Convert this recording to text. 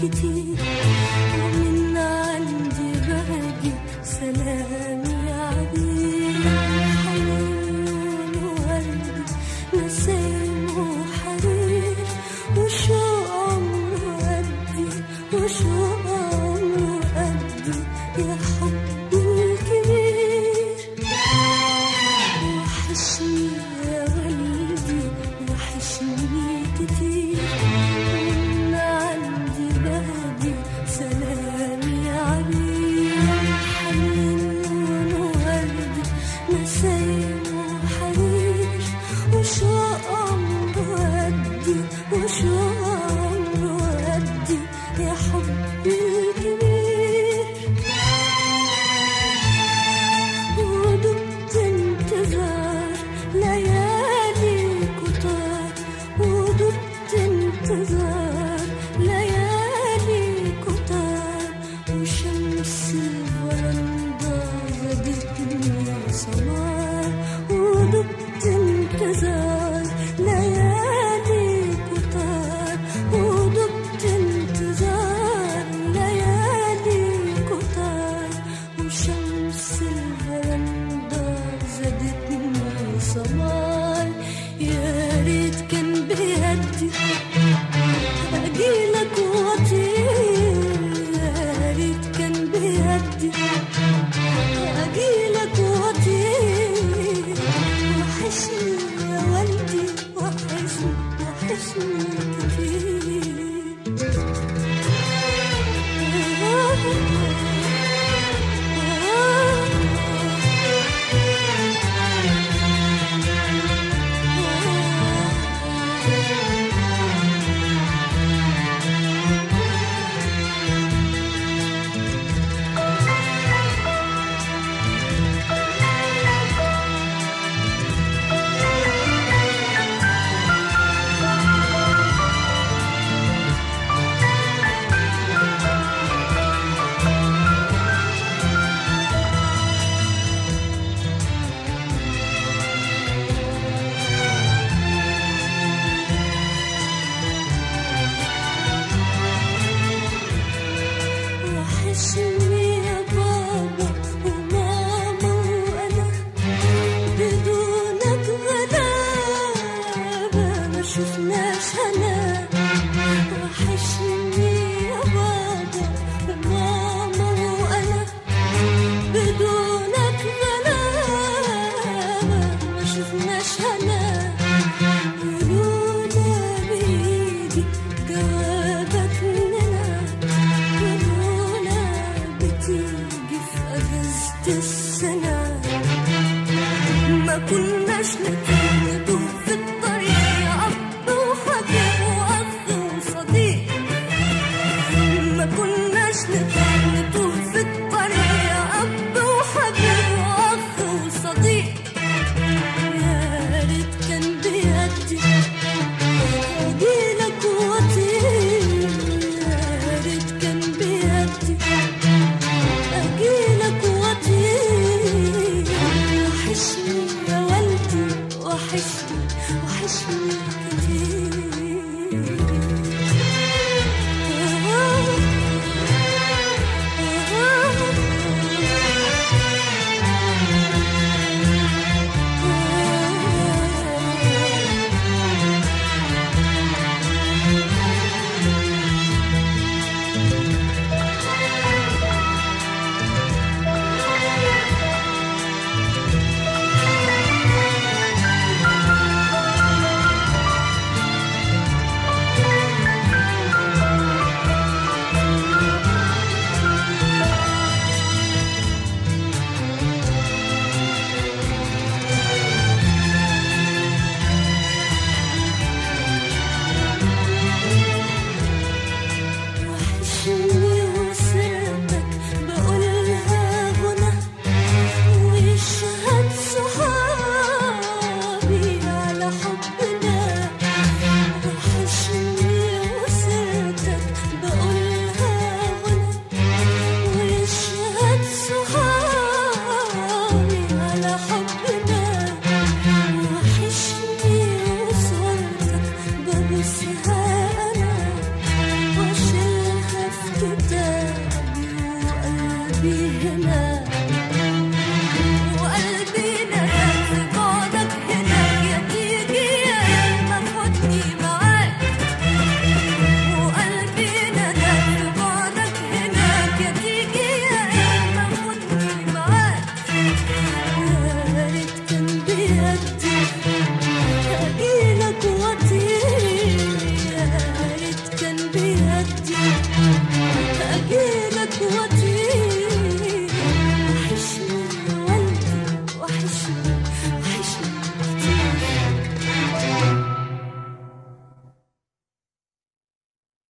kitty yeah. السنة ما كناش نتعلمه في الطريق أب وحبيب وأخ وصديق. ما كناش نتعلمه kiss me.